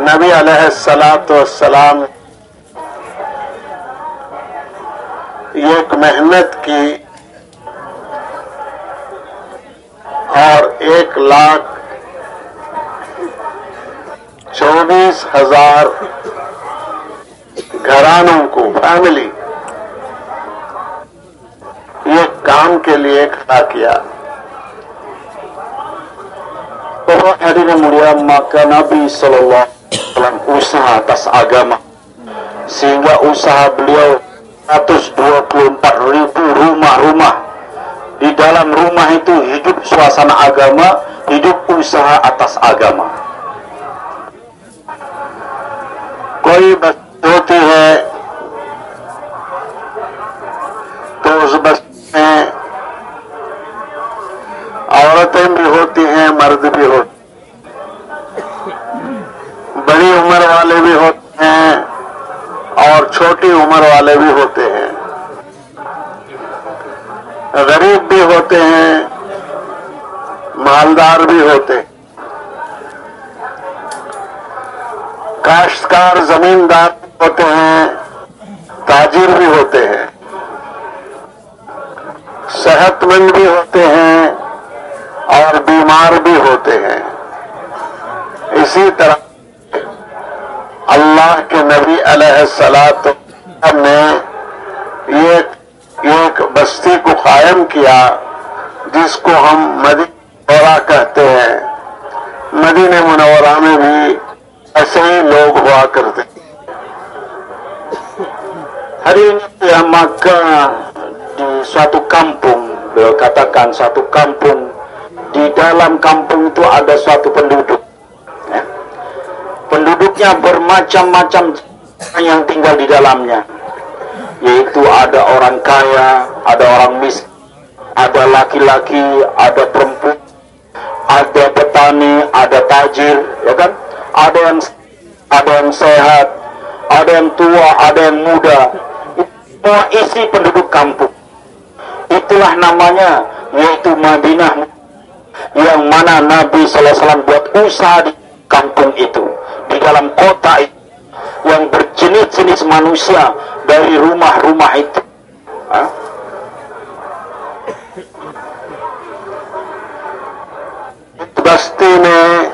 نبی علیہ السلام السلام یہ ایک محنت کی اور ایک لاکھ چوبیس ہزار گھرانوں کو فیملی یہ کام کے لیے کھڑا کیا۔ تو ہری نے مڑیا مکہ نبی صلی اللہ Wasallam usaha atas agama sehingga usaha beliau 124 ribu rumah-rumah di dalam rumah itu hidup suasana agama hidup usaha atas agama कोई बस होती है तो उस बस में औरतें भी होती हैं मर्द भी होते بڑی عمر والے بھی ہوتے ہیں اور چھوٹی عمر والے بھی ہوتے ہیں۔ غریب بھی ہوتے ہیں، مالدار بھی ہوتے ہیں۔ کاشتکار، زمیندار ہوتے ہیں، تاجر بھی ہوتے ہیں۔ صحت مند بھی ہوتے ہیں اور بیمار بھی ہوتے ہیں۔ اسی طرح अल्लाह के नबी अलैहिस्सलात ने ये एक बस्ती को कायम किया जिसको हम मदीना कहते हैं मदीने मुनवरा में भी ऐसे ही लोग हुआ करते hari ini ya maka di suatu kampung beliau katakan suatu kampung di dalam kampung itu ada suatu penduduk ya. penduduknya bermacam-macam yang tinggal di dalamnya. Yaitu ada orang kaya ada orang miskin ada laki-laki ada perempuan ada petani ada tajir ya kan? Ada yang ada yang sehat ada yang tua ada yang muda. Semua isi penduduk kampung. Itulah namanya yaitu Madinah yang mana Nabi SAW buat usaha di kampung itu di dalam kota itu yang berjenis-jenis manusia dari rumah-rumah itu Hah? बस्ती में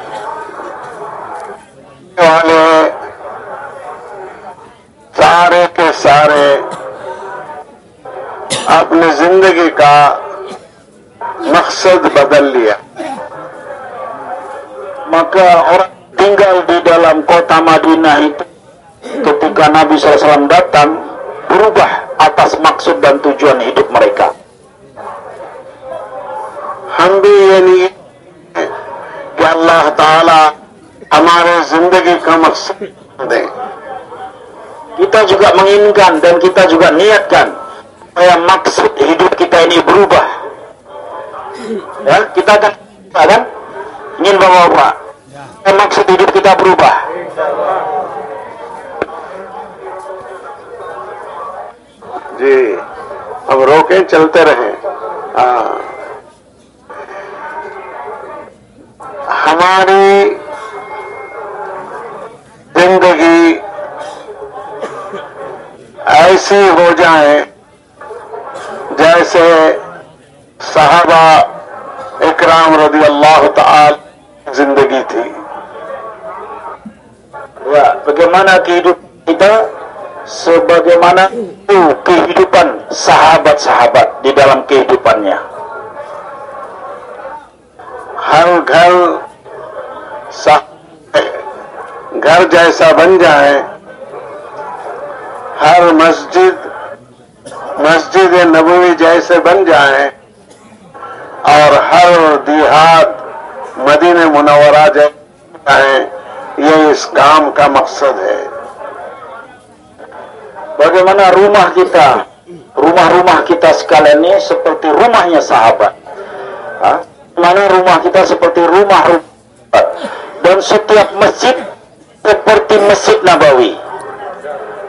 वाले सारे के सारे अपनी जिंदगी का मकसद बदल लिया maka orang tinggal di dalam kota Madinah itu ketika Nabi SAW datang berubah atas maksud dan tujuan hidup mereka हम भी ये नहीं कि अल्लाह ताला हमारे जिंदगी का मकसद दे kita juga menginginkan dan kita juga niatkan supaya maksud hidup kita ini berubah ya kita akan kan ingin bapak-bapak supaya maksud hidup kita berubah. جی ہم روکیں، چلتے رہیں ہاں۔ ہماری زندگی ایسی ہو جائے جیسے صحابہ اکرام رضی اللہ تعالی जिंदगी थी ya bagaimana kehidupan kita sebagaimana itu kehidupan sahabat-sahabat di dalam kehidupannya हर घर सा- घर जैसा बन जाए हर मस्जिद मस्जिद नबवी जैसे बन जाए और हर देहात मदीने मुनवरा जैसे है ये इस काम का मकसद है bagaimana rumah kita rumah-rumah kita sekalian ini seperti rumahnya sahabat Hah? mana rumah kita seperti rumah rumah dan setiap masjid seperti masjid Nabawi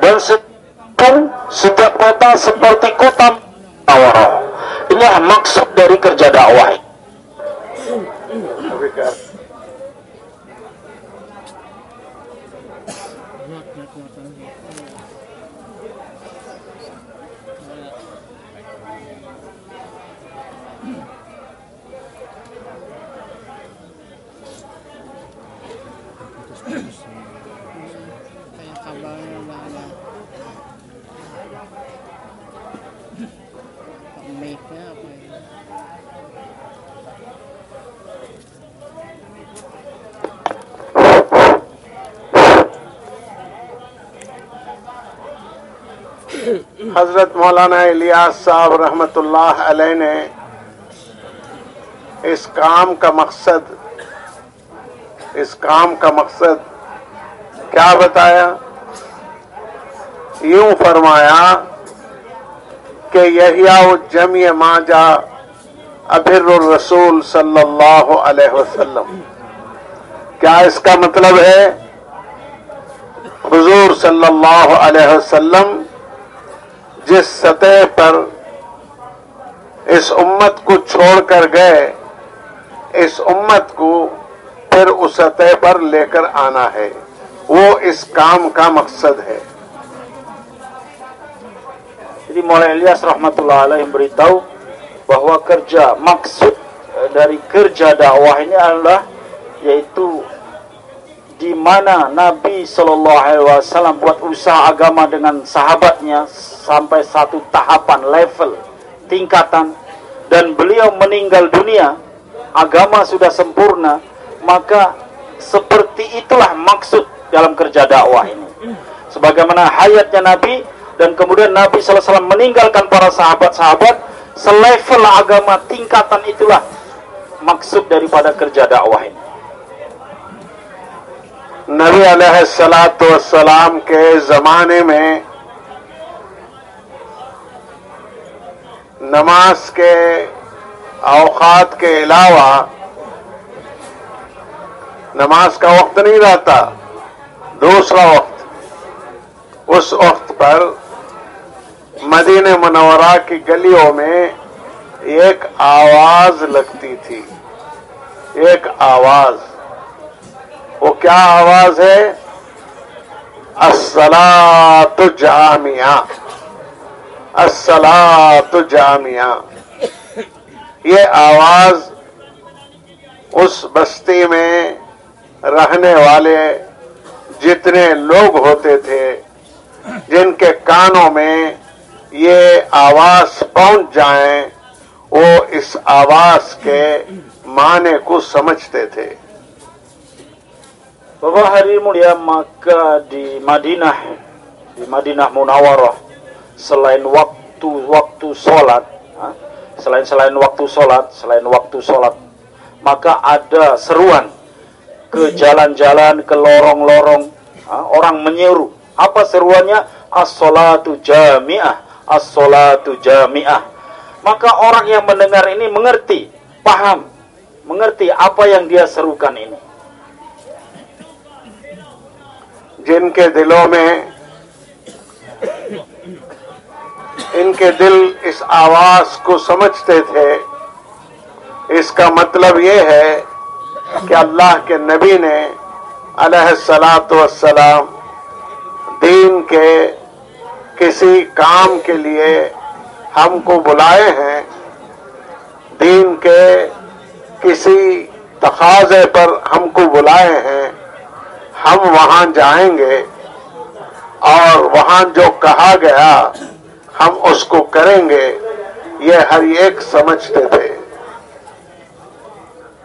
dan setiap, setiap kota seperti kota Munawwarah inilah maksud dari kerja dakwah Okay. حضرت مولانا الیاس صاحب رحمۃ اللہ علیہ نے اس کام کا مقصد اس کام کا مقصد کیا بتایا؟ یوں فرمایا کہ یحییٰ جمع ما جا ابر الرسول صلی اللہ علیہ وسلم۔ کیا اس کا مطلب ہے؟ حضور صلی اللہ علیہ وسلم जिस सतह पर इस उम्मत को छोड़कर गए इस उम्मत को फिर उस सतह पर लेकर आना है वो इस काम का मकसद है Jadi Maulana Ilyas rahmatullah alaih memberitahu bahwa kerja maksud eh, dari kerja dakwah ini adalah yaitu di mana Nabi Shallallahu Alaihi Wasallam buat usaha agama dengan sahabatnya sampai satu tahapan level tingkatan dan beliau meninggal dunia agama sudah sempurna maka seperti itulah maksud dalam kerja dakwah ini sebagaimana hayatnya Nabi dan kemudian Nabi SAW meninggalkan para sahabat-sahabat selevel agama tingkatan itulah maksud daripada kerja dakwah ini नबी अलैहिस्सलाम के जमाने में نماز کے اوقات کے علاوہ نماز کا وقت نہیں رہتا، دوسرا وقت۔ اس وقت پر مدینہ منورہ کی گلیوں میں ایک آواز لگتی تھی۔ ایک آواز۔ وہ کیا آواز ہے؟ السلا تو جامعہ السلاۃ جامعہ۔ یہ آواز اس بستی میں رہنے والے جتنے لوگ ہوتے تھے، جن کے کانوں میں یہ آواز پہنچ جائیں وہ اس آواز کے معنی کو سمجھتے تھے۔ بابا ہری مڑیا مکہ دی مدینہ دی جی مدینہ منورہ۔ selain waktu-waktu sholat ha, selain selain waktu sholat selain waktu sholat maka ada seruan ke jalan-jalan ke lorong-lorong ha, orang menyeru apa seruannya as-salatu jami'ah as-salatu jami'ah maka orang yang mendengar ini mengerti paham mengerti apa yang dia serukan ini जिनके दिलों में ان کے دل اس آواز کو سمجھتے تھے۔ اس کا مطلب یہ ہے کہ اللہ کے نبی نے علیہ السلاۃ والسلام دین کے کسی کام کے لیے ہم کو بلائے ہیں۔ دین کے کسی تقاضے پر ہم کو بلائے ہیں۔ ہم وہاں جائیں گے اور وہاں جو کہا گیا हम उसको करेंगे ये हर एक समझते थे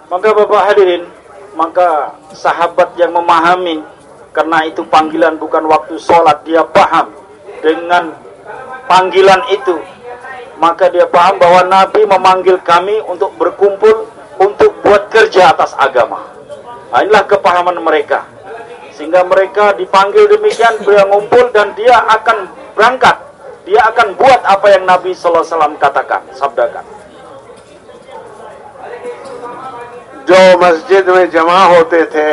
Maka Bapak hadirin, maka sahabat yang memahami karena itu panggilan bukan waktu sholat dia paham dengan panggilan itu maka dia paham bahwa Nabi memanggil kami untuk berkumpul untuk buat kerja atas agama. Nah, inilah kepahaman mereka. Sehingga mereka dipanggil demikian, beliau ngumpul dan dia akan berangkat. dia akan buat apa yang Nabi Sallallahu Alaihi Wasallam katakan, sabdakan. جو مسجد میں جمع ہوتے تھے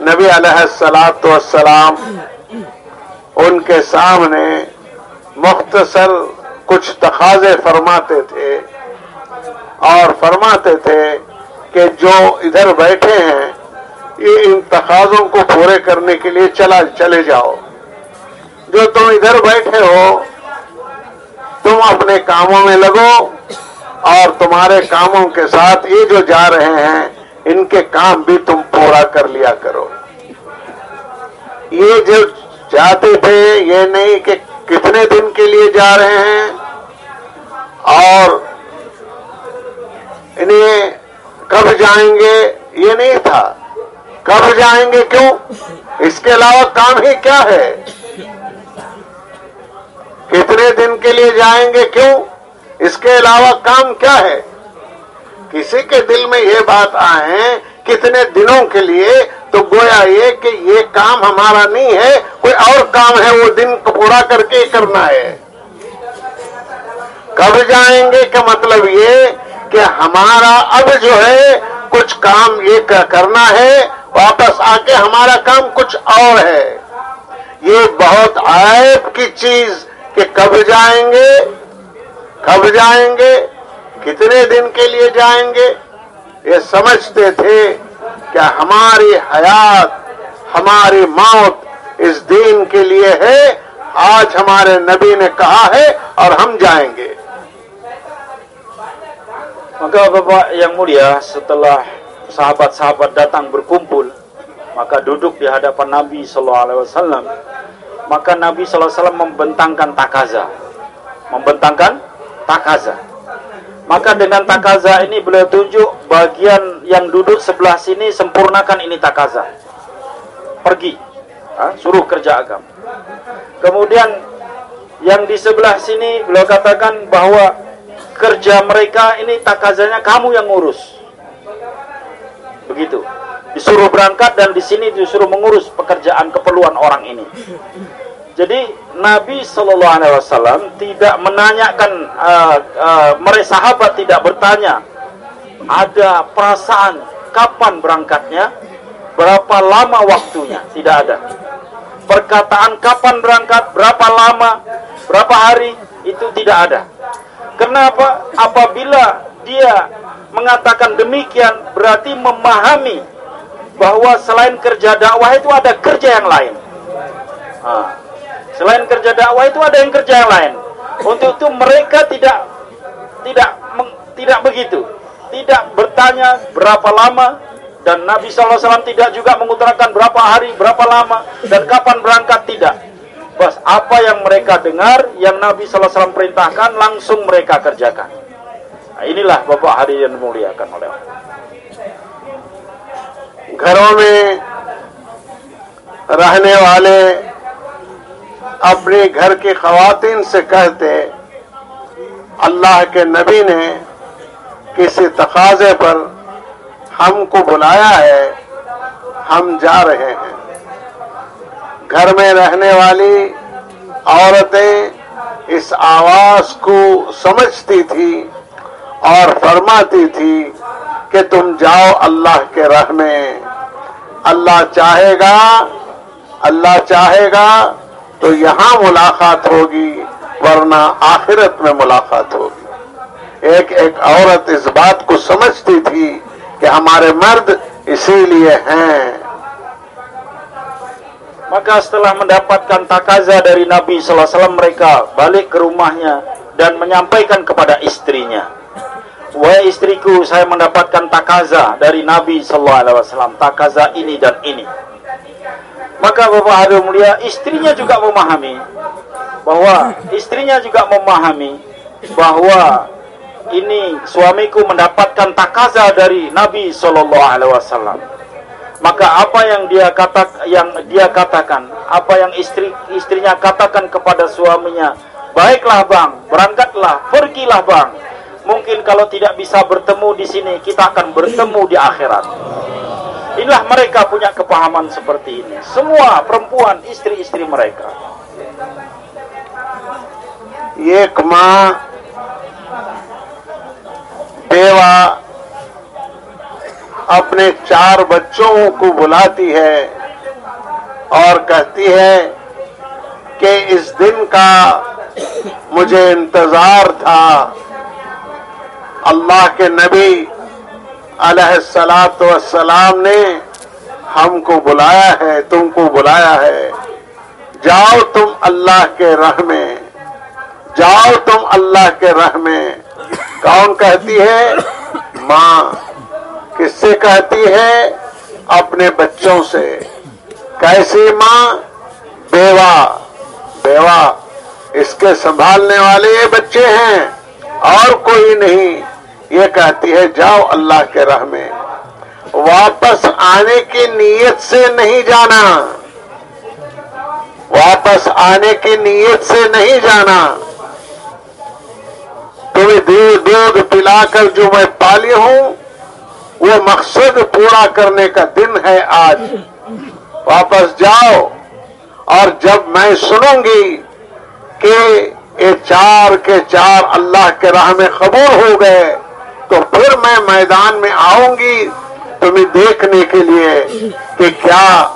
نبی علیہ السلاط والسلام ان کے سامنے مختصر کچھ تقاضے فرماتے تھے اور فرماتے تھے کہ جو ادھر بیٹھے ہیں یہ ان تقاضوں کو پورے کرنے کے لیے چلا چلے جاؤ جو تم ادھر بیٹھے ہو، تم اپنے کاموں میں لگو اور تمہارے کاموں کے ساتھ یہ جو جا رہے ہیں، ان کے کام بھی تم پورا کر لیا کرو۔ یہ جو جاتے تھے، یہ نہیں کہ کتنے دن کے لیے جا رہے ہیں، اور انہیں کب جائیں گے؟ یہ نہیں تھا۔ کب جائیں گے کیوں؟ اس کے علاوہ کام ہی کیا ہے؟ کتنے دن کے لیے جائیں گے کیوں؟ اس کے علاوہ کام کیا ہے؟ کسی کے دل میں یہ بات آئے کتنے دنوں کے لیے تو گویا یہ کہ یہ کام ہمارا نہیں ہے، کوئی اور کام ہے، وہ دن کو پورا کر کے کرنا ہے۔ کب جائیں گے؟ کا مطلب یہ کہ ہمارا اب جو ہے، کچھ کام یہ کرنا ہے، واپس آ کے ہمارا کام کچھ اور ہے۔ یہ بہت عائب کی چیز کہ کب جائیں گے؟ کب جائیں گے؟ کتنے دن کے لیے جائیں گے؟ یہ سمجھتے تھے کہ ہماری حیات، ہماری موت اس دین کے لیے ہے، آج ہمارے نبی نے کہا ہے اور ہم جائیں گے۔ Maka Bapak yang mulia setelah sahabat-sahabat datang berkumpul maka duduk di hadapan Nabi sallallahu alaihi wasallam maka Nabi Wasallam membentangkan takaza membentangkan takaza maka dengan takaza ini beliau tunjuk bagian yang duduk sebelah sini sempurnakan ini takaza pergi ha? suruh kerja agama kemudian yang di sebelah sini beliau katakan bahwa kerja mereka ini takazanya kamu yang ngurus. Begitu. Disuruh berangkat dan di sini disuruh mengurus pekerjaan keperluan orang ini. Jadi Nabi Shallallahu Alaihi Wasallam tidak menanyakan uh, uh, mereka sahabat tidak bertanya ada perasaan kapan berangkatnya, berapa lama waktunya, tidak ada. Perkataan kapan berangkat, berapa lama, berapa hari itu tidak ada Kenapa? Apabila dia mengatakan demikian, berarti memahami bahwa selain kerja dakwah itu ada kerja yang lain. Nah, selain kerja dakwah itu ada yang kerja yang lain. Untuk itu mereka tidak tidak meng, tidak begitu, tidak bertanya berapa lama dan Nabi SAW tidak juga mengutarakan berapa hari, berapa lama dan kapan berangkat tidak. Bas, apa yang mereka dengar, yang Nabi SAW perintahkan, langsung mereka kerjakan. Nah, inilah Bapak hari yang dimuliakan oleh Allah. घरों में रहने वाले اپنے گھر کی خواتین سے کہتے اللہ کے نبی نے کسی تقاضے پر ہم کو بلایا ہے، ہم جا رہے ہیں۔ گھر میں رہنے والی عورتیں اس آواز کو سمجھتی تھی اور فرماتی تھی کہ تم جاؤ اللہ کے رحمے میں۔ اللہ چاہے گا، اللہ چاہے گا तो यहां मुलाकात होगी वरना आखिरत में मुलाकात होगी एक एक औरत इस बात को समझती थी कि हमारे मर्द इसीलिए हैं Maka setelah mendapatkan takaza dari Nabi SAW mereka balik ke rumahnya dan menyampaikan kepada istrinya. Wahai istriku, saya mendapatkan takaza dari Nabi SAW. Takaza ini dan ini. Maka Bapak Hadir Mulia, istrinya juga memahami bahwa istrinya juga memahami bahwa ini suamiku mendapatkan takaza dari Nabi SAW maka apa yang dia kata yang dia katakan, apa yang istri istrinya katakan kepada suaminya, baiklah bang, berangkatlah, pergilah bang. Mungkin kalau tidak bisa bertemu di sini, kita akan bertemu di akhirat. Inilah mereka punya kepahaman seperti ini. Semua perempuan istri-istri mereka. ایک ماں بیوہ اپنے چار بچوں کو بلاتی ہے اور کہتی ہے کہ اس دن کا مجھے انتظار تھا اللہ کے نبی علیہ السلاط والسلام نے ہم کو بلایا ہے، تم کو بلایا ہے۔ جاؤ تم اللہ کے رہ میں۔ جاؤ تم اللہ کے رہ میں۔ کون کہتی ہے؟ ماں۔ کس سے کہتی ہے؟ اپنے بچوں سے۔ کیسی ماں؟ بیوہ۔ بیوہ۔ اس کے سنبھالنے والے یہ بچے ہیں۔ اور کوئی نہیں۔ یہ کہتی ہے، جاؤ اللہ کے راہ میں، واپس آنے کی نیت سے نہیں جانا۔ واپس آنے کی نیت سے نہیں جانا۔ تمہیں دیر دودھ پلا کر جو میں پالی ہوں، وہ مقصد پورا کرنے کا دن ہے آج۔ واپس جاؤ، اور جب میں سنوں گی کہ یہ چار کے چار اللہ کے راہ میں قبول ہو گئے تو پھر میں میدان میں آؤں گی تمہیں دیکھنے کے لیے کہ کیا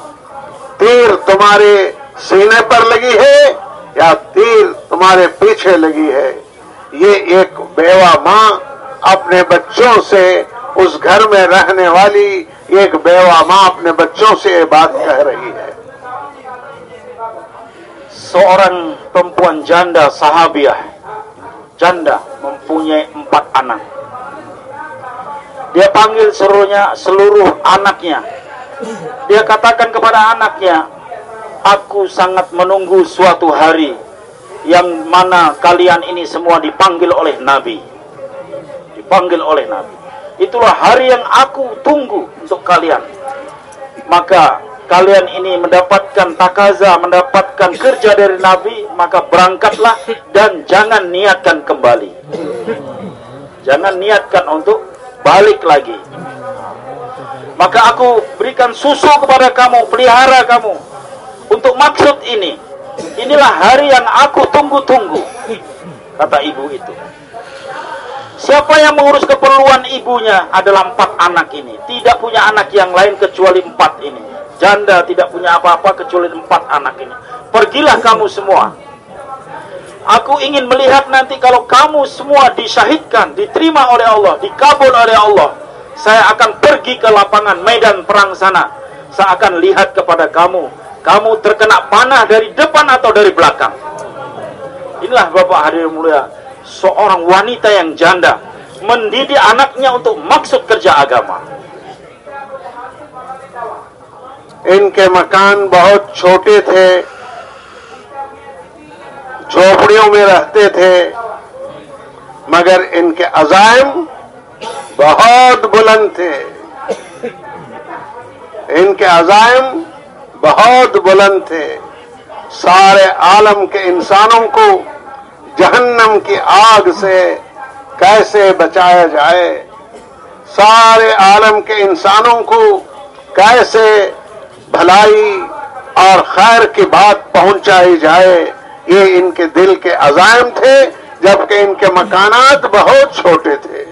تیر تمہارے سینے پر لگی ہے یا تیر تمہارے پیچھے لگی ہے۔ یہ ایک بیوہ ماں اپنے بچوں سے اس گھر میں رہنے والی ایک بیوہ ماں اپنے بچوں سے یہ بات کہہ رہی ہے۔ seorang perempuan janda sahabiah janda mempunyai empat anak dia panggil seluruhnya seluruh anaknya. Dia katakan kepada anaknya aku sangat menunggu suatu hari yang mana kalian ini semua dipanggil oleh nabi. Dipanggil oleh nabi. Itulah hari yang aku tunggu untuk kalian. Maka kalian ini mendapatkan takaza, mendapatkan kerja dari Nabi, maka berangkatlah dan jangan niatkan kembali. Jangan niatkan untuk balik lagi. Maka aku berikan susu kepada kamu, pelihara kamu untuk maksud ini. Inilah hari yang aku tunggu-tunggu, kata ibu itu. Siapa yang mengurus keperluan ibunya adalah empat anak ini. Tidak punya anak yang lain kecuali empat ini janda tidak punya apa-apa kecuali empat anak ini. Pergilah kamu semua. Aku ingin melihat nanti kalau kamu semua disyahidkan, diterima oleh Allah, dikabul oleh Allah. Saya akan pergi ke lapangan medan perang sana. Saya akan lihat kepada kamu. Kamu terkena panah dari depan atau dari belakang. Inilah Bapak hadir mulia. Seorang wanita yang janda. Mendidik anaknya untuk maksud kerja agama. इनके मकान बहुत छोटे थे جھوپڑیوں میں رہتے تھے، مگر ان کے عزائم بہت بلند تھے۔ ان کے عزائم بہت بلند تھے۔ سارے عالم کے انسانوں کو جہنم کی آگ سے کیسے بچایا جائے؟ سارے عالم کے انسانوں کو کیسے بھلائی اور خیر کی بات پہنچائی جائے؟ ये इनके दिल के अजायम थे जबकि इनके मकानात बहुत छोटे थे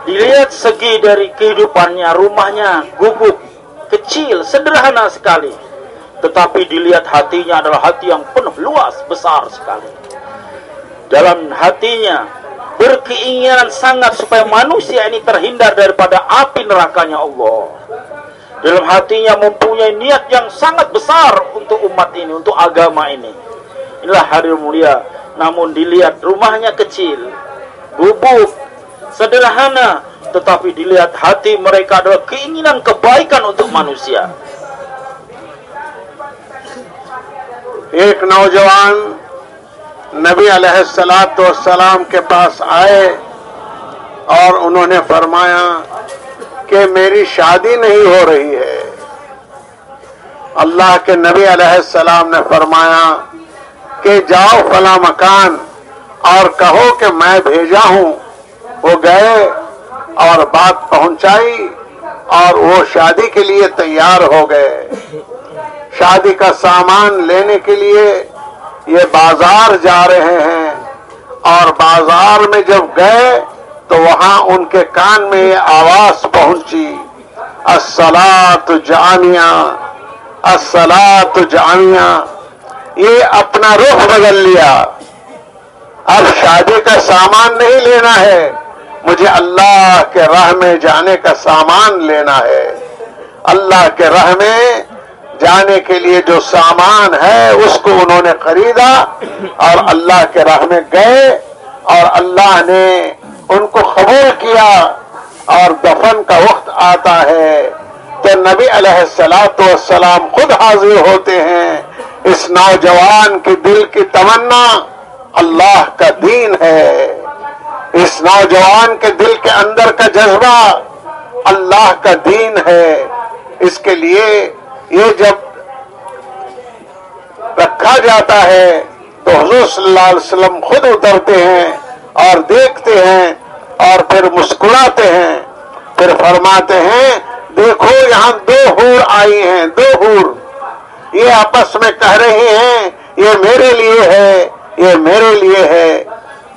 Dilihat segi dari kehidupannya, rumahnya gubuk, kecil, sederhana sekali. Tetapi dilihat hatinya adalah hati yang penuh luas, besar sekali. Dalam hatinya berkeinginan sangat supaya manusia ini terhindar daripada api nerakanya Allah. Dalam hatinya mempunyai niat yang sangat besar untuk umat ini, untuk agama ini. Inilah hari mulia. Namun dilihat rumahnya kecil, gubuk, sederhana, tetapi dilihat hati mereka adalah keinginan kebaikan untuk manusia. एक नौजवान नबी सलाम के पास आए और उन्होंने फरमाया کہ میری شادی نہیں ہو رہی ہے۔ اللہ کے نبی علیہ السلام نے فرمایا کہ جاؤ فلاں مکان اور کہو کہ میں بھیجا ہوں۔ وہ گئے اور بات پہنچائی اور وہ شادی کے لیے تیار ہو گئے۔ شادی کا سامان لینے کے لیے یہ بازار جا رہے ہیں اور بازار میں جب گئے تو وہاں ان کے کان میں آواز پہنچی اصلا تو جانیا اصلا تو جامعہ، یہ اپنا رخ بدل لیا۔ اب شادی کا سامان نہیں لینا ہے، مجھے اللہ کے راہ میں جانے کا سامان لینا ہے۔ اللہ کے راہ میں جانے کے لیے جو سامان ہے، اس کو انہوں نے خریدا اور اللہ کے راہ میں گئے اور اللہ نے ان کو قبول کیا اور دفن کا وقت آتا ہے تو نبی علیہ السلاۃ والسلام خود حاضر ہوتے ہیں۔ اس نوجوان کے دل کی تمنا اللہ کا دین ہے۔ اس نوجوان کے دل کے اندر کا جذبہ اللہ کا دین ہے۔ اس کے لیے یہ جب رکھا جاتا ہے تو حضور صلی اللہ علیہ وسلم خود اترتے ہیں اور دیکھتے ہیں اور پھر مسکراتے ہیں، پھر فرماتے ہیں، دیکھو یہاں دو ہور آئی ہیں، دو ہور۔ یہ آپس میں کہہ رہی ہیں، یہ میرے لیے ہے، یہ میرے لیے ہے،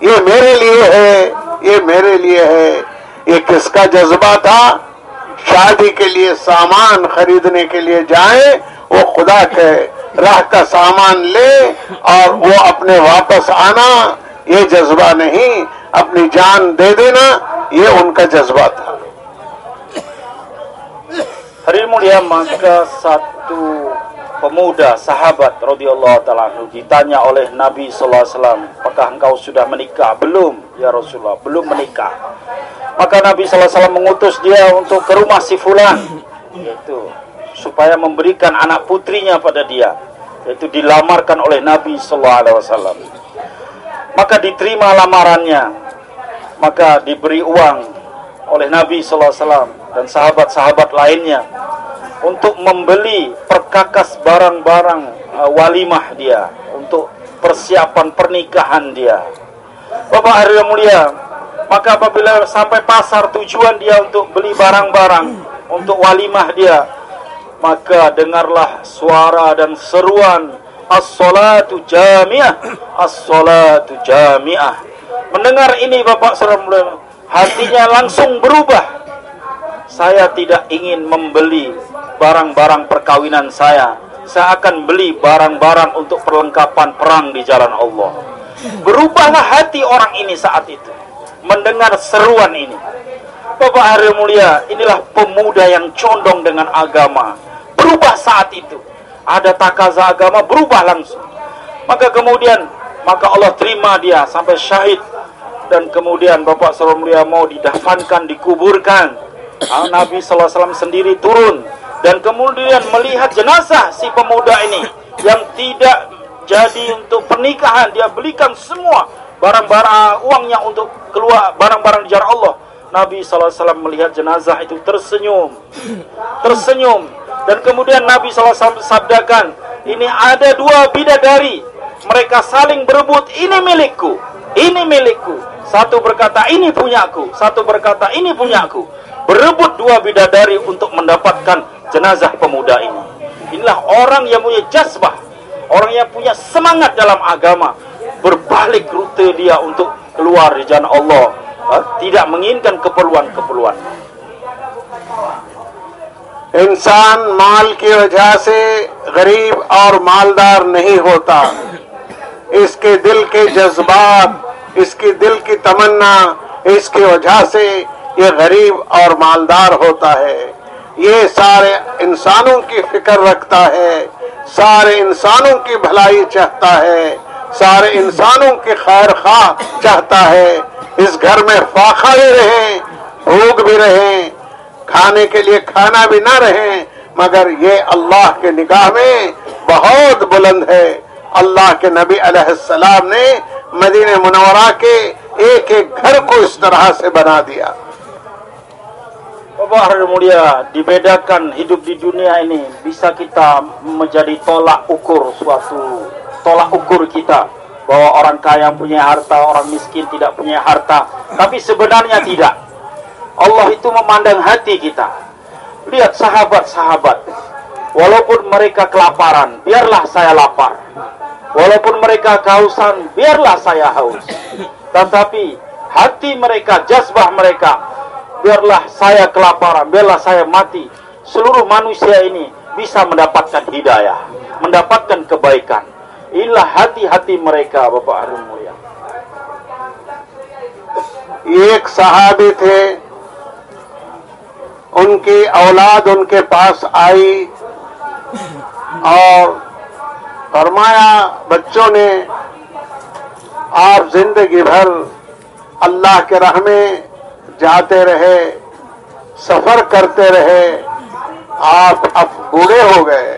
یہ میرے لیے ہے، یہ میرے لیے ہے۔ یہ کس کا جذبہ تھا؟ شادی کے لیے سامان خریدنے کے لیے جائیں، وہ خدا کے راہ کا سامان لے اور وہ اپنے واپس آنا، یہ جذبہ نہیں۔ अपनी जान दे देना ये उनका जज्बा था Hari mulia maka satu pemuda sahabat radhiyallahu taala anhu ditanya oleh Nabi sallallahu alaihi wasallam, "Apakah engkau sudah menikah?" "Belum, ya Rasulullah, belum menikah." Maka Nabi sallallahu alaihi wasallam mengutus dia untuk ke rumah si fulan, yaitu supaya memberikan anak putrinya pada dia, yaitu dilamarkan oleh Nabi sallallahu alaihi wasallam. Maka diterima lamarannya, maka diberi uang oleh Nabi sallallahu alaihi wasallam dan sahabat-sahabat lainnya untuk membeli perkakas barang-barang uh, walimah dia untuk persiapan pernikahan dia. Bapak hari yang mulia, maka apabila sampai pasar tujuan dia untuk beli barang-barang untuk walimah dia, maka dengarlah suara dan seruan as-salatu jamiah, as-salatu jamiah. Mendengar ini Bapak Saudara hatinya langsung berubah saya tidak ingin membeli barang-barang perkawinan saya. Saya akan beli barang-barang untuk perlengkapan perang di jalan Allah. Berubahlah hati orang ini saat itu. Mendengar seruan ini. Bapak Hari Mulia, inilah pemuda yang condong dengan agama. Berubah saat itu. Ada takaza agama, berubah langsung. Maka kemudian, maka Allah terima dia sampai syahid. Dan kemudian Bapak Saudara mau didafankan, dikuburkan Nabi SAW sendiri turun dan kemudian melihat jenazah si pemuda ini yang tidak jadi untuk pernikahan dia belikan semua barang-barang uangnya untuk keluar barang-barang di Allah Nabi SAW melihat jenazah itu tersenyum. Tersenyum. Dan kemudian Nabi SAW sabdakan ini ada dua bidadari. Mereka saling berebut. Ini milikku. Ini milikku. Satu berkata ini punyaku. Satu berkata ini punyaku. Berebut dua bidadari untuk mendapatkan jenazah pemuda ini. Inilah orang yang punya jazbah, orang yang punya semangat dalam agama, berbalik rute dia untuk keluar di jalan Allah, Eh, tidak menginginkan keperluan-keperluan. انسان مال کی وجہ سے غریب اور مالدار نہیں ہوتا اس کے دل کے جذبات اس کے دل کی تمنا اس کی وجہ سے یہ غریب اور مالدار ہوتا ہے یہ سارے انسانوں کی فکر رکھتا ہے سارے انسانوں کی بھلائی چاہتا ہے سارے انسانوں کے خیر خواہ چاہتا ہے۔ اس گھر میں فاقہ بھی رہے بھوک بھی رہے کھانے کے لیے کھانا بھی نہ رہے مگر یہ اللہ کے نگاہ میں بہت بلند ہے۔ اللہ کے نبی علیہ السلام نے مدینہ منورہ کے ایک ایک گھر کو اس طرح سے بنا دیا۔ mulia, dibedakan hidup di dunia ini bisa kita menjadi tolak ukur suatu tolak ukur kita bahwa orang kaya punya harta, orang miskin tidak punya harta. Tapi sebenarnya tidak. Allah itu memandang hati kita. Lihat sahabat-sahabat, walaupun mereka kelaparan, biarlah saya lapar. Walaupun mereka kehausan, biarlah saya haus. Tetapi hati mereka, jazbah mereka biarlah saya kelaparan, biarlah saya mati. Seluruh manusia ini bisa mendapatkan hidayah, mendapatkan kebaikan. Inilah hati-hati mereka Bapak Arum Mulia. ایک صحابی تھے ان کی اولاد ان کے پاس آئی اور فرمایا بچوں نے آپ زندگی بھر اللہ کے راہ میں جاتے رہے سفر کرتے رہے آپ اب بوڑھے ہو گئے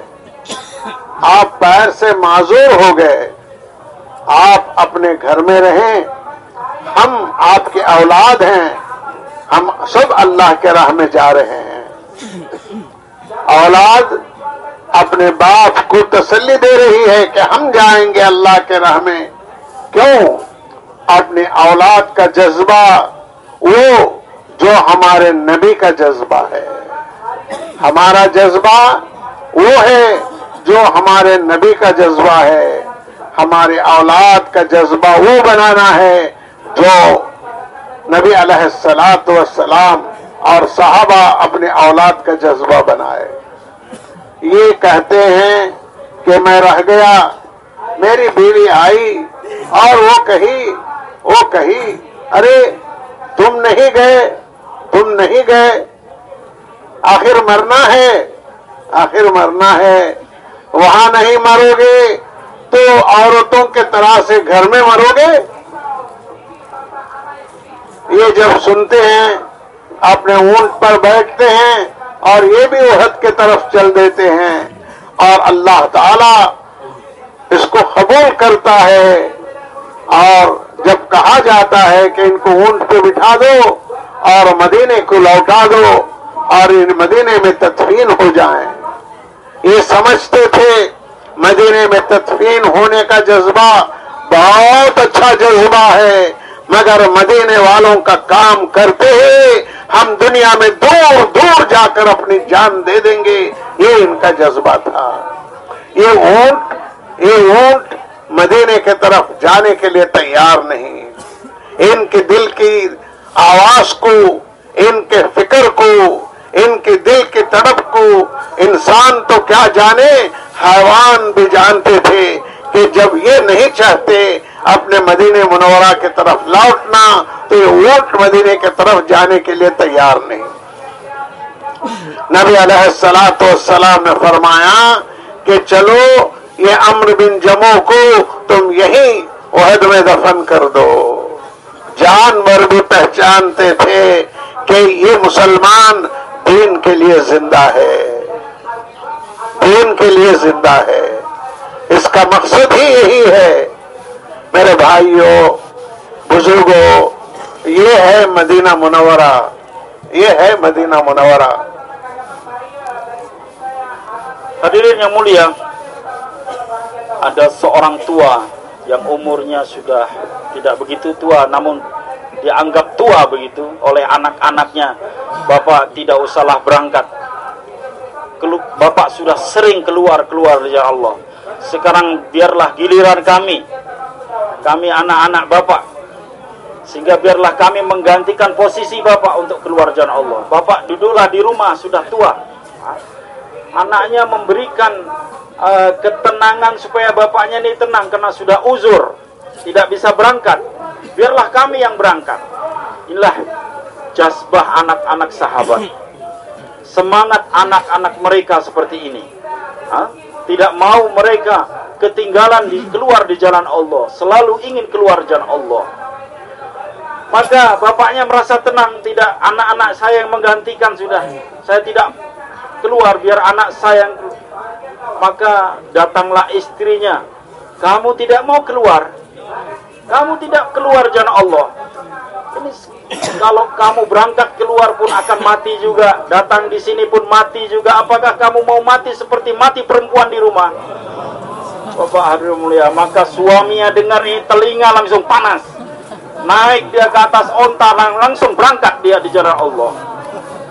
آپ پیر سے معذور ہو گئے۔ آپ اپنے گھر میں رہیں۔ ہم آپ کے اولاد ہیں۔ ہم سب اللہ کے راہ میں جا رہے ہیں۔ اولاد اپنے باپ کو تسلی دے رہی ہے کہ ہم جائیں گے اللہ کے راہ میں۔ کیوں؟ اپنے اولاد کا جذبہ وہ جو ہمارے نبی کا جذبہ ہے۔ ہمارا جذبہ وہ ہے جو ہمارے نبی کا جذبہ ہے ہمارے اولاد کا جذبہ وہ بنانا ہے جو نبی علیہ السلاط والسلام اور صحابہ اپنے اولاد کا جذبہ بنائے۔ یہ کہتے ہیں کہ میں رہ گیا، میری بیوی آئی اور وہ کہی وہ کہی، ارے تم نہیں گئے، تم نہیں گئے، آخر مرنا ہے، آخر مرنا ہے۔ وہاں نہیں مرو گے تو عورتوں کے طرح سے گھر میں مرو گے؟ یہ جب سنتے ہیں، اپنے اونٹ پر بیٹھتے ہیں اور یہ بھی عہد کے طرف چل دیتے ہیں اور اللہ تعالی اس کو قبول کرتا ہے اور جب کہا جاتا ہے کہ ان کو اونٹ پہ بٹھا دو اور مدینے کو لوٹا دو اور ان مدینے میں تدفین ہو جائیں۔ یہ سمجھتے تھے مدینے میں تدفین ہونے کا جذبہ بہت اچھا جذبہ ہے، مگر مدینے والوں کا کام کرتے ہی ہم دنیا میں دور دور جا کر اپنی جان دے دیں گے۔ یہ ان کا جذبہ تھا۔ یہ اونٹ یہ اونٹ مدینے کے طرف جانے کے لیے تیار نہیں۔ ان کے دل کی آواز کو، ان کے فکر کو ان کے دل کی تڑپ کو انسان تو کیا جانے؟ حیوان بھی جانتے تھے کہ جب یہ نہیں چاہتے اپنے مدینے منورہ کی طرف لوٹنا، تو یہ اونٹ مدینے کی طرف جانے کے لیے تیار نہیں۔ نبی علیہ السلاۃ والسلام نے فرمایا کہ چلو، یہ امر بن جمو کو تم یہی عہد میں دفن کر دو۔ جانور بھی پہچانتے تھے کہ یہ مسلمان दीन के लिए जिंदा है दीन के लिए जिंदा है इसका मकसद ही यही है मेरे भाइयों बुजुर्गों ये है मदीना मुनवरा ये है मदीना Munawwara Hadirin yang mulia, ada seorang tua yang umurnya sudah tidak begitu tua namun dianggap tua begitu oleh anak-anaknya. Bapak tidak usahlah berangkat. Bapak sudah sering keluar-keluar ya Allah. Sekarang biarlah giliran kami. Kami anak-anak Bapak. Sehingga biarlah kami menggantikan posisi Bapak untuk keluar jalan Allah. Bapak duduklah di rumah sudah tua. Anaknya memberikan eh, ketenangan supaya bapaknya ini tenang karena sudah uzur, tidak bisa berangkat. Biarlah kami yang berangkat. Inilah jazbah anak-anak sahabat. Semangat anak-anak mereka seperti ini. Hah? Tidak mau mereka ketinggalan di keluar di jalan Allah, selalu ingin keluar jalan Allah. Maka bapaknya merasa tenang, tidak anak-anak saya yang menggantikan sudah. Saya tidak keluar biar anak saya yang. Maka datanglah istrinya. Kamu tidak mau keluar. Kamu tidak keluar jalan Allah. Ini kalau kamu berangkat keluar pun akan mati juga. Datang di sini pun mati juga. Apakah kamu mau mati seperti mati perempuan di rumah? Bapak hadirin mulia, maka suaminya dengar ini telinga langsung panas. Naik dia ke atas onta lang- langsung berangkat dia di jalan Allah.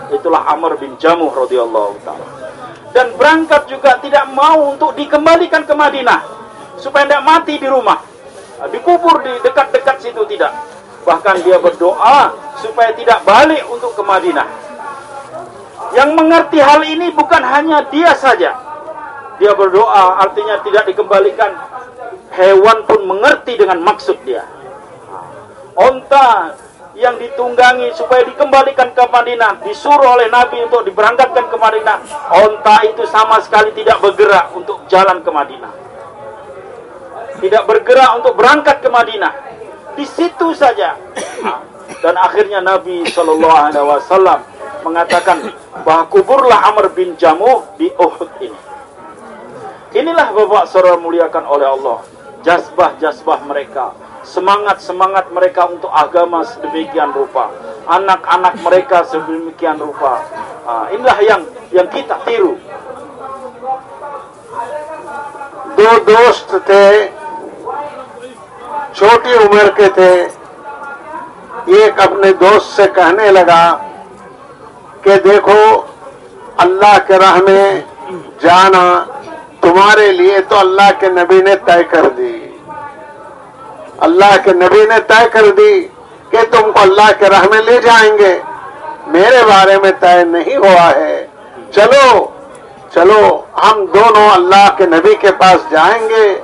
Itulah Amr bin Jamuh radhiyallahu taala. Dan berangkat juga tidak mau untuk dikembalikan ke Madinah supaya tidak mati di rumah. Dikubur di dekat-dekat situ tidak. Bahkan dia berdoa supaya tidak balik untuk ke Madinah. Yang mengerti hal ini bukan hanya dia saja. Dia berdoa artinya tidak dikembalikan. Hewan pun mengerti dengan maksud dia. Onta yang ditunggangi supaya dikembalikan ke Madinah, disuruh oleh Nabi untuk diberangkatkan ke Madinah, onta itu sama sekali tidak bergerak untuk jalan ke Madinah Tidak bergerak untuk berangkat ke Madinah. Di situ saja. Dan akhirnya Nabi Shallallahu Alaihi Wasallam mengatakan bahwa kuburlah Amr bin Jamuh di Uhud ini. Inilah Bapak Saudara muliakan oleh Allah. Jazbah-jazbah mereka semangat-semangat mereka untuk agama sedemikian rupa, anak-anak mereka sedemikian rupa. Uh, inilah yang yang kita tiru. दो दोस्त थे چھوٹی عمر کے تھے۔ ایک اپنے دوست سے کہنے لگا کہ دیکھو، اللہ کے راہ میں جانا تمہارے لیے تو اللہ کے نبی نے طے کر دی۔ اللہ کے نبی نے طے کر دی کہ تم کو اللہ کے راہ میں لے جائیں گے۔ میرے بارے میں طے نہیں ہوا ہے۔ چلو چلو، ہم دونوں اللہ کے نبی کے پاس جائیں گے۔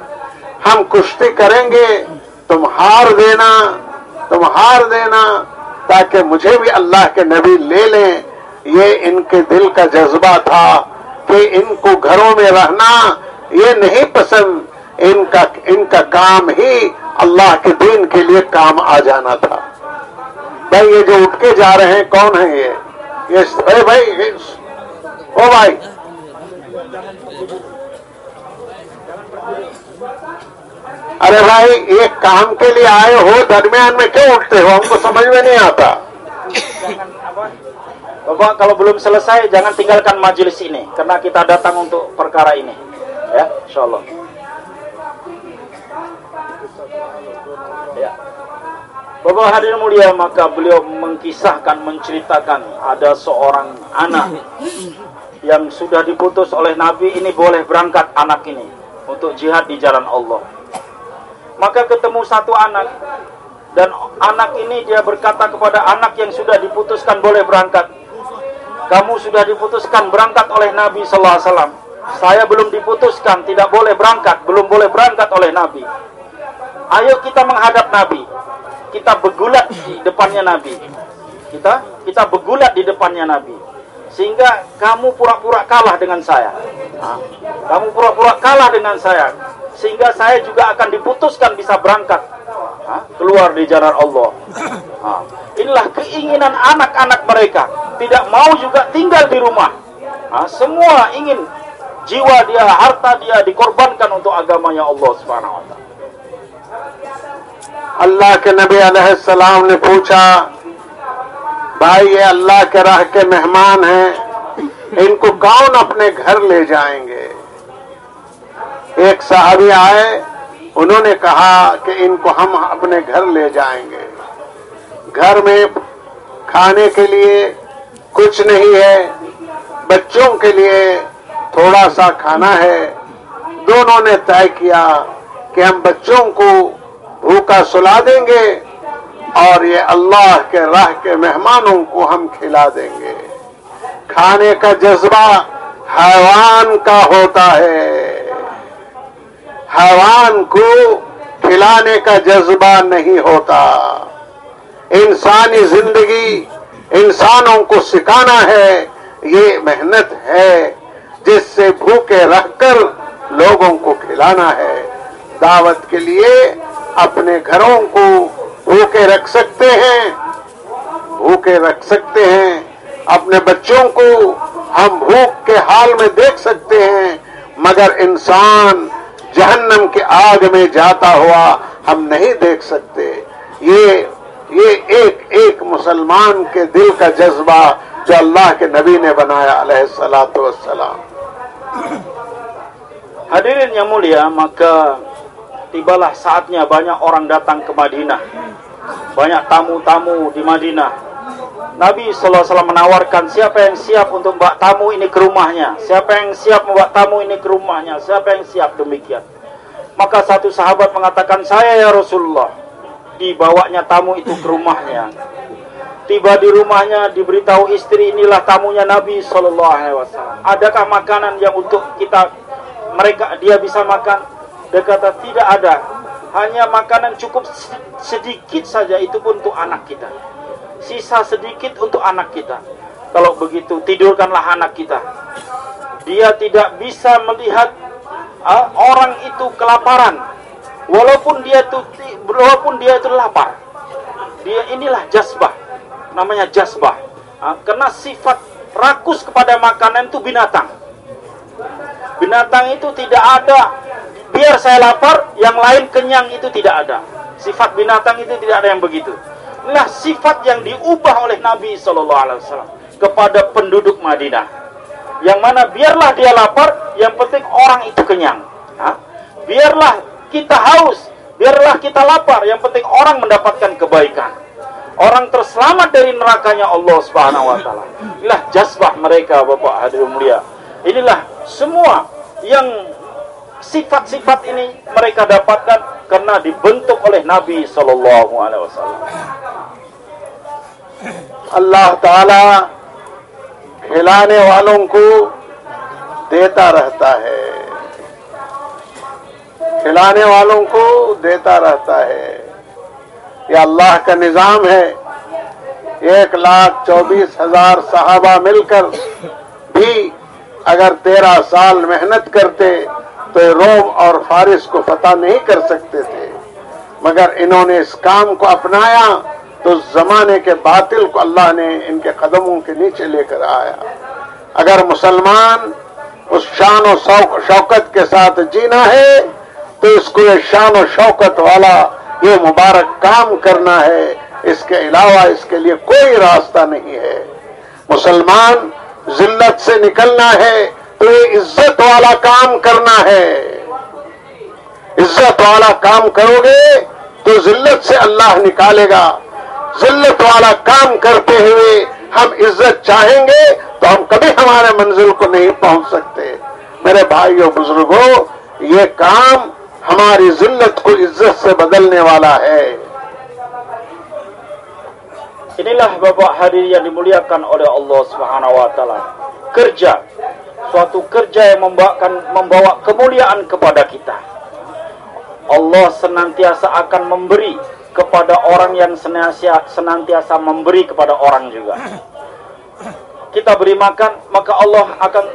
ہم کشتی کریں گے۔ تم ہار دینا، تم ہار دینا تاکہ مجھے بھی اللہ کے نبی لے لیں۔ یہ ان کے دل کا جذبہ تھا کہ ان کو گھروں میں رہنا یہ نہیں پسند۔ ان کا ان کا کام ہی اللہ کے دین کے لیے کام آ جانا تھا۔ بھائی، یہ جو اٹھ کے جا رہے ہیں، کون ہیں یہ؟ بھائی او بھائی۔ अरे भाई ये काम के लिए आए हो दरमियान में क्यों उठते हो हमको समझ में नहीं आता Bapak kalau belum selesai jangan tinggalkan majelis ini karena kita datang untuk perkara ini. Ya, insyaallah. Ya. Bapak hadirin mulia maka beliau mengkisahkan menceritakan ada seorang anak yang sudah diputus oleh Nabi ini boleh berangkat anak ini untuk jihad di jalan Allah. Maka ketemu satu anak dan anak ini dia berkata kepada anak yang sudah diputuskan boleh berangkat. Kamu sudah diputuskan berangkat oleh Nabi sallallahu alaihi. Saya belum diputuskan, tidak boleh berangkat, belum boleh berangkat oleh Nabi. Ayo kita menghadap Nabi. Kita bergulat di depannya Nabi. Kita kita bergulat di depannya Nabi. Sehingga kamu pura-pura kalah dengan saya. Nah, kamu pura-pura kalah dengan saya. Sehingga saya juga akan diputuskan bisa berangkat Hah? keluar di jalan Allah. Hah? Inilah keinginan anak-anak mereka. Tidak mau juga tinggal di rumah. Hah? Semua ingin jiwa dia, harta dia dikorbankan untuk agamanya Allah Subhanahu wa taala. अल्लाह के नबी अलैहिस्सलाम ने पूछा भाई ये अल्लाह के राह के मेहमान हैं इनको कौन अपने घर ले जाएंगे ایک صحابی آئے، انہوں نے کہا کہ ان کو ہم اپنے گھر لے جائیں گے۔ گھر میں کھانے کے لیے کچھ نہیں ہے، بچوں کے لیے تھوڑا سا کھانا ہے۔ دونوں نے طے کیا کہ ہم بچوں کو بھوکا سلا دیں گے اور یہ اللہ کے راہ کے مہمانوں کو ہم کھلا دیں گے۔ کھانے کا جذبہ حیوان کا ہوتا ہے۔ حیوان کو کھلانے کا جذبہ نہیں ہوتا۔ انسانی زندگی انسانوں کو سکھانا ہے، یہ محنت ہے، جس سے بھوکے رکھ کر لوگوں کو کھلانا ہے۔ دعوت کے لیے اپنے گھروں کو بھوکے رکھ سکتے ہیں۔ بھوکے رکھ سکتے ہیں۔ اپنے بچوں کو ہم بھوک کے حال میں دیکھ سکتے ہیں، مگر انسان جہنم کے آگ میں جاتا ہوا ہم نہیں دیکھ سکتے۔ یہ یہ ایک ایک مسلمان کے دل کا جذبہ جو اللہ کے نبی نے بنایا علیہ السلاۃ وسلام Hadirin yang mulia, maka tibalah saatnya banyak orang datang ke Madinah. Banyak tamu-tamu di Madinah. Nabi SAW menawarkan siapa yang siap untuk membawa tamu ini ke rumahnya. Siapa yang siap membawa tamu ini ke rumahnya. Siapa yang siap demikian. Maka satu sahabat mengatakan, saya ya Rasulullah. Dibawanya tamu itu ke rumahnya. Tiba di rumahnya diberitahu istri inilah tamunya Nabi Wasallam. Adakah makanan yang untuk kita mereka dia bisa makan? Dia kata tidak ada. Hanya makanan cukup sedikit saja itu pun untuk anak kita. Sisa sedikit untuk anak kita. Kalau begitu, tidurkanlah anak kita. Dia tidak bisa melihat uh, orang itu kelaparan, walaupun dia itu walaupun dia itu lapar. Dia inilah jasbah, namanya jasbah. Uh, karena sifat rakus kepada makanan itu binatang. Binatang itu tidak ada biar saya lapar, yang lain kenyang itu tidak ada. Sifat binatang itu tidak ada yang begitu. Nah, sifat yang diubah oleh Nabi Shallallahu Alaihi Wasallam kepada penduduk Madinah, yang mana biarlah dia lapar, yang penting orang itu kenyang. Hah? Biarlah kita haus, biarlah kita lapar, yang penting orang mendapatkan kebaikan. Orang terselamat dari nerakanya Allah Subhanahu wa taala. Inilah jazbah mereka Bapak hadirin mulia. Inilah semua yang sifat-sifat ini mereka dapatkan karena dibentuk oleh Nabi Sallallahu Alaihi Wasallam. اللہ تعالی کھلانے والوں کو دیتا رہتا ہے۔ کھلانے والوں کو دیتا رہتا ہے۔ یہ اللہ کا نظام ہے۔ ایک لاکھ چوبیس ہزار صحابہ مل کر بھی اگر تیرہ سال محنت کرتے تو روم اور فارس کو فتح نہیں کر سکتے تھے۔ مگر انہوں نے اس کام کو اپنایا۔ تو زمانے کے باطل کو اللہ نے ان کے قدموں کے نیچے لے کر آیا۔ اگر مسلمان اس شان و شوکت کے ساتھ جینا ہے، تو اس کو یہ شان و شوکت والا، یہ مبارک کام کرنا ہے۔ اس کے علاوہ اس کے لیے کوئی راستہ نہیں ہے۔ مسلمان ذلت سے نکلنا ہے، تو یہ عزت والا کام کرنا ہے۔ عزت والا کام کرو گے، تو ذلت سے اللہ نکالے گا۔ जिल्लत वाला काम करते हुए हम इज्जत चाहेंगे तो हम कभी हमारे मंजिल को नहीं पहुंच सकते मेरे भाइयों बुजुर्गों ये काम हमारी जिल्लत को इज्जत से बदलने वाला है Inilah Bapak hadir yang dimuliakan oleh Allah Subhanahu wa taala. Kerja suatu kerja yang membawakan membawa kemuliaan kepada kita. Allah senantiasa akan memberi kepada orang yang senantiasa, memberi kepada orang juga. Kita beri makan, maka Allah akan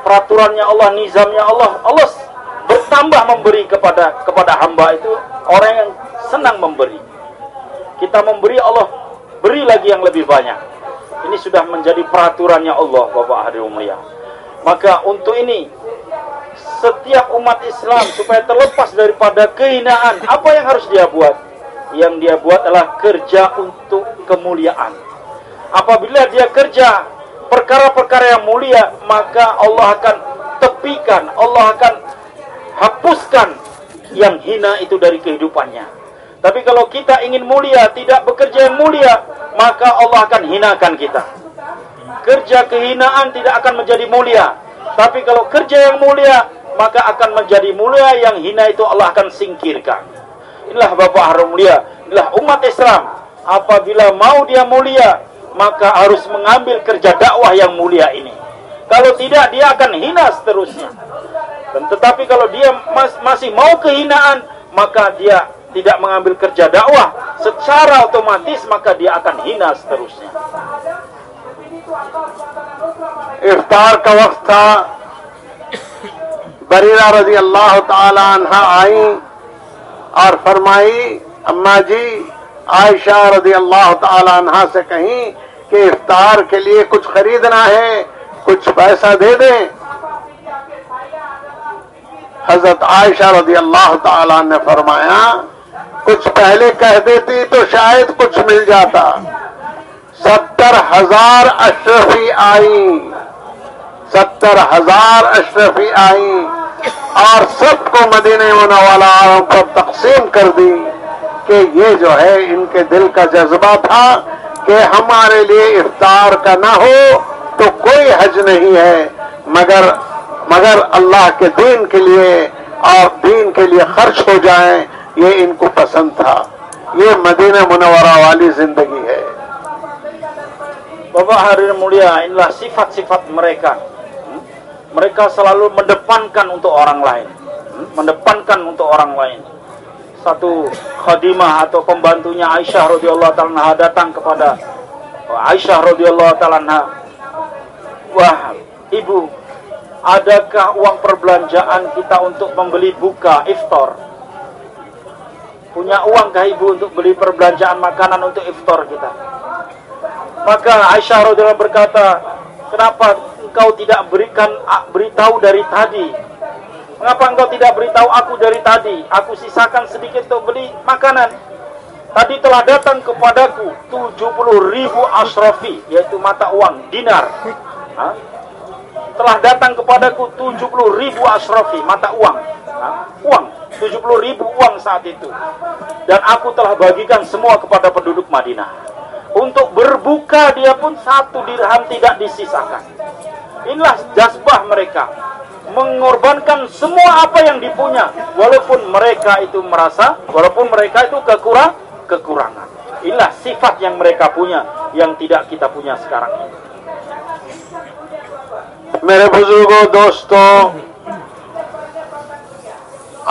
peraturannya Allah, nizamnya Allah, Allah bertambah memberi kepada kepada hamba itu orang yang senang memberi. Kita memberi Allah beri lagi yang lebih banyak. Ini sudah menjadi peraturannya Allah, Bapak Hadirin mulia. Maka untuk ini setiap umat Islam supaya terlepas daripada kehinaan, apa yang harus dia buat? Yang dia buat adalah kerja untuk kemuliaan. Apabila dia kerja perkara-perkara yang mulia, maka Allah akan tepikan, Allah akan hapuskan yang hina itu dari kehidupannya. Tapi kalau kita ingin mulia, tidak bekerja yang mulia, maka Allah akan hinakan kita. Kerja kehinaan tidak akan menjadi mulia. Tapi kalau kerja yang mulia, maka akan menjadi mulia yang hina itu Allah akan singkirkan Inilah Bapak harum mulia, inilah umat Islam. Apabila mau dia mulia, maka harus mengambil kerja dakwah yang mulia ini. Kalau tidak, dia akan hina seterusnya. Dan tetapi kalau dia mas masih mau kehinaan, maka dia tidak mengambil kerja dakwah, secara otomatis maka dia akan hina seterusnya. इफ्तार का वक्त था बरीरा रजी अल्लाह तहा आई اور فرمائی، اما جی عائشہ رضی اللہ تعالی عنہ سے کہیں کہ افطار کے لیے کچھ خریدنا ہے، کچھ پیسہ دے دیں۔ حضرت عائشہ رضی اللہ تعالی نے فرمایا، کچھ پہلے کہہ دیتی تو شاید کچھ مل جاتا۔ ستر ہزار اشرفی آئی ستر ہزار اشرفی آئی اور سب کو مدینے ہونے والا پر تقسیم کر دی کہ یہ جو ہے ان کے دل کا جذبہ تھا کہ ہمارے لیے افطار کا نہ ہو تو کوئی حج نہیں ہے، مگر مگر اللہ کے دین کے لیے اور دین کے لیے خرچ ہو جائیں، یہ ان کو پسند تھا۔ یہ مدینہ منورہ والی زندگی ہے۔ بابا ہر mulia صفت صفت مرے کا۔ Mereka selalu mendepankan untuk orang lain. Hmm? Mendepankan untuk orang lain. satu khadimah atau pembantunya Aisyah radhiyallahu taala datang kepada Aisyah radhiyallahu taala wah ibu adakah uang perbelanjaan kita untuk membeli buka iftar punya uangkah ibu untuk beli perbelanjaan makanan untuk iftar kita maka Aisyah radhiyallahu berkata kenapa engkau tidak berikan beritahu dari tadi Mengapa engkau tidak beritahu aku dari tadi? Aku sisakan sedikit untuk beli makanan. Tadi telah datang kepadaku 70 ribu asrofi, yaitu mata uang, dinar. Ha? Telah datang kepadaku 70 ribu asrofi, mata uang. Ha? Uang, 70 ribu uang saat itu. Dan aku telah bagikan semua kepada penduduk Madinah. Untuk berbuka dia pun satu dirham tidak disisakan. Inilah jazbah mereka mengorbankan semua apa yang dipunya walaupun mereka itu merasa walaupun mereka itu kekurang kekurangan inilah sifat yang mereka punya yang tidak kita punya sekarang ini मेरे बुजुर्गों दोस्तों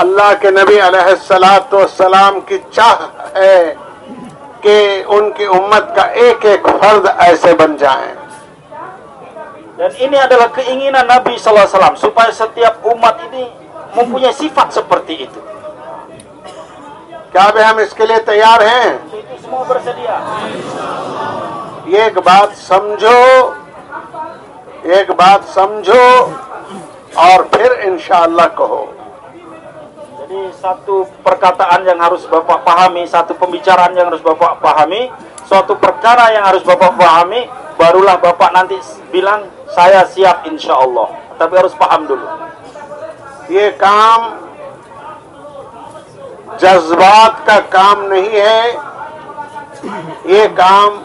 अल्लाह के नबी सलाम की चाह है कि उनकी उम्मत का एक एक फर्द ऐसे बन जाएं Dan ini adalah keinginan Nabi SAW supaya setiap umat ini mempunyai sifat seperti itu. क्या वे हम इसके लिए तैयार हैं Itu semua bersedia. ये एक बात समझो एक बात समझो और फिर इंशाअल्लाह कहो Jadi satu perkataan yang harus Bapak pahami, satu pembicaraan yang harus Bapak pahami, suatu perkara yang harus Bapak pahami, barulah Bapak nanti bilang Saya siap insya Allah. Tapi harus paham dulu. یہ کام جذبات کا کام نہیں ہے. یہ کام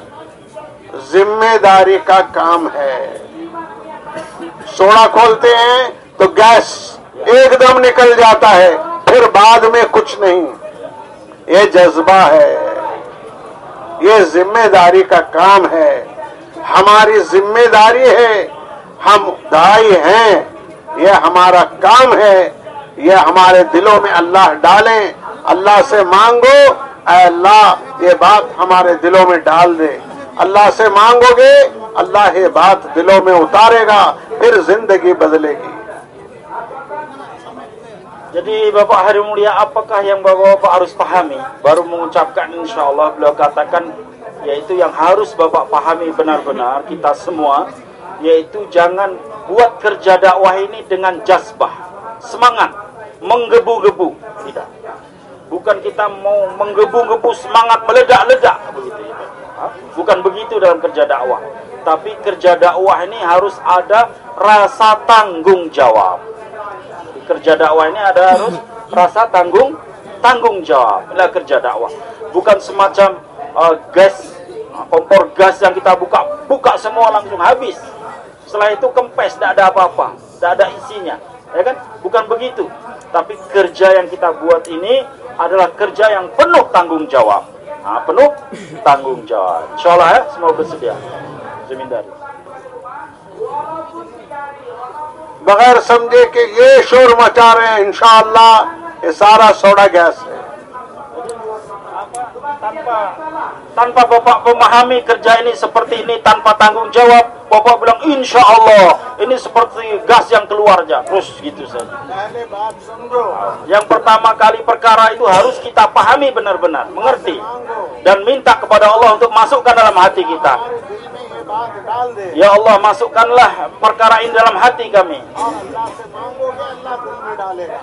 ذمہ داری کا کام ہے. سوڑا کھولتے ہیں تو گیس ایک دم نکل جاتا ہے، پھر بعد میں کچھ نہیں. یہ جذبہ ہے. یہ ذمہ داری کا کام ہے. ہماری ذمہ داری ہے ہم دائی ہیں، یہ ہمارا کام ہے، یہ ہمارے دلوں میں اللہ ڈالیں، اللہ سے مانگو، اے اللہ، یہ بات ہمارے دلوں میں ڈال دے۔ اللہ سے مانگو گے، اللہ یہ بات دلوں میں اتارے گا، پھر زندگی بدلے گی۔ Jadi Bapak Hari Mulia apakah yang Bapak Bapak harus pahami? Baru mengucapkan insya Allah beliau katakan yaitu yang harus Bapak pahami benar-benar kita semua yaitu jangan buat kerja dakwah ini dengan jazbah, semangat, menggebu-gebu, tidak. Bukan kita mau menggebu-gebu semangat meledak-ledak begitu. Bukan begitu dalam kerja dakwah. Tapi kerja dakwah ini harus ada rasa tanggung jawab. Kerja dakwah ini ada harus rasa tanggung tanggung jawab. Inilah kerja dakwah. Bukan semacam uh, gas kompor gas yang kita buka buka semua langsung habis setelah itu kempes tidak ada apa-apa tidak ada isinya ya kan bukan begitu tapi kerja yang kita buat ini adalah kerja yang penuh tanggung jawab nah, penuh tanggung jawab insya Allah ya semua bersedia Zemindari बगैर समझे कि ये शोर मचा रहे हैं इंशाअल्लाह ये सारा सोडा गैस है tanpa tanpa bapak memahami kerja ini seperti ini tanpa tanggung jawab bapak bilang insya Allah ini seperti gas yang keluar aja terus gitu saja. Yang pertama kali perkara itu harus kita pahami benar-benar mengerti dan minta kepada Allah untuk masukkan dalam hati kita Ya Allah masukkanlah perkara ini dalam hati kami.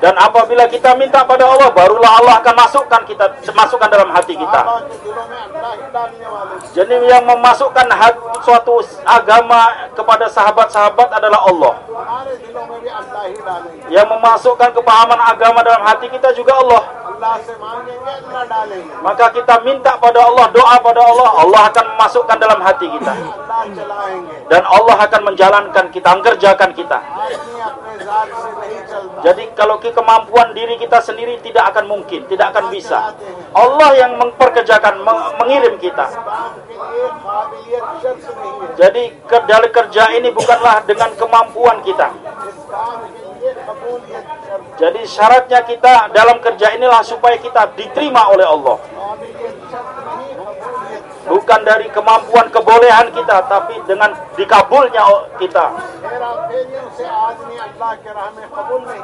Dan apabila kita minta pada Allah barulah Allah akan masukkan kita masukkan dalam hati kita. Jadi yang memasukkan suatu agama kepada sahabat-sahabat adalah Allah. Yang memasukkan kepahaman agama dalam hati kita juga Allah maka kita minta pada Allah doa pada Allah Allah akan memasukkan dalam hati kita. Dan Allah akan menjalankan kita mengerjakan kita. Jadi kalau kemampuan diri kita sendiri tidak akan mungkin tidak akan bisa. Allah yang memperkerjakan mengirim kita. Jadi kerja kerja ini bukanlah dengan kemampuan kita jadi syaratnya kita dalam kerja inilah supaya kita diterima oleh Allah. Bukan dari kemampuan kebolehan kita, tapi dengan dikabulnya kita.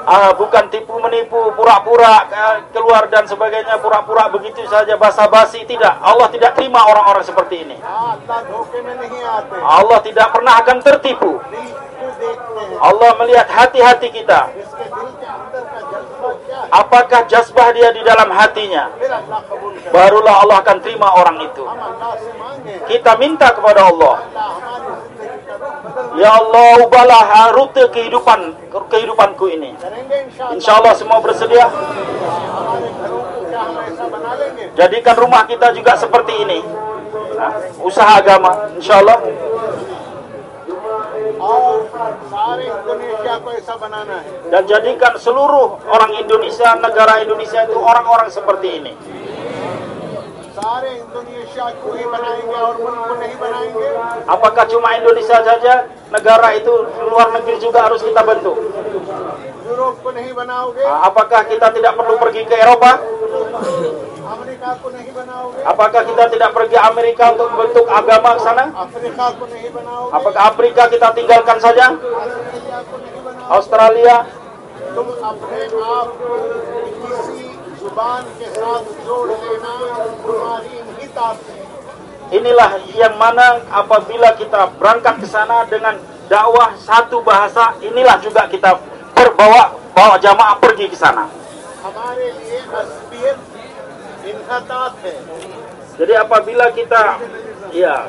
Ah, bukan tipu menipu, pura-pura eh, keluar dan sebagainya, pura-pura begitu saja basa-basi tidak. Allah tidak terima orang-orang seperti ini. Allah tidak pernah akan tertipu. Allah melihat hati-hati kita. apakah jazbah dia di dalam hatinya? Barulah Allah akan terima orang itu. Kita minta kepada Allah. Ya Allah ubahlah ah, rute kehidupan kehidupanku ini. Insyaallah semua bersedia. Jadikan rumah kita juga seperti ini. Ah, usaha agama insyaallah. dan jadikan seluruh orang Indonesia, negara Indonesia itu orang-orang seperti ini. Apakah cuma Indonesia saja? Negara itu luar negeri juga harus kita bentuk. Apakah kita tidak perlu pergi ke Eropa? Apakah kita tidak pergi Amerika untuk bentuk agama ke sana? Apakah Afrika kita tinggalkan saja? Australia? Inilah yang mana apabila kita berangkat ke sana dengan dakwah satu bahasa, inilah juga kita perbawa bawa jamaah pergi ke sana. Jadi apabila kita ya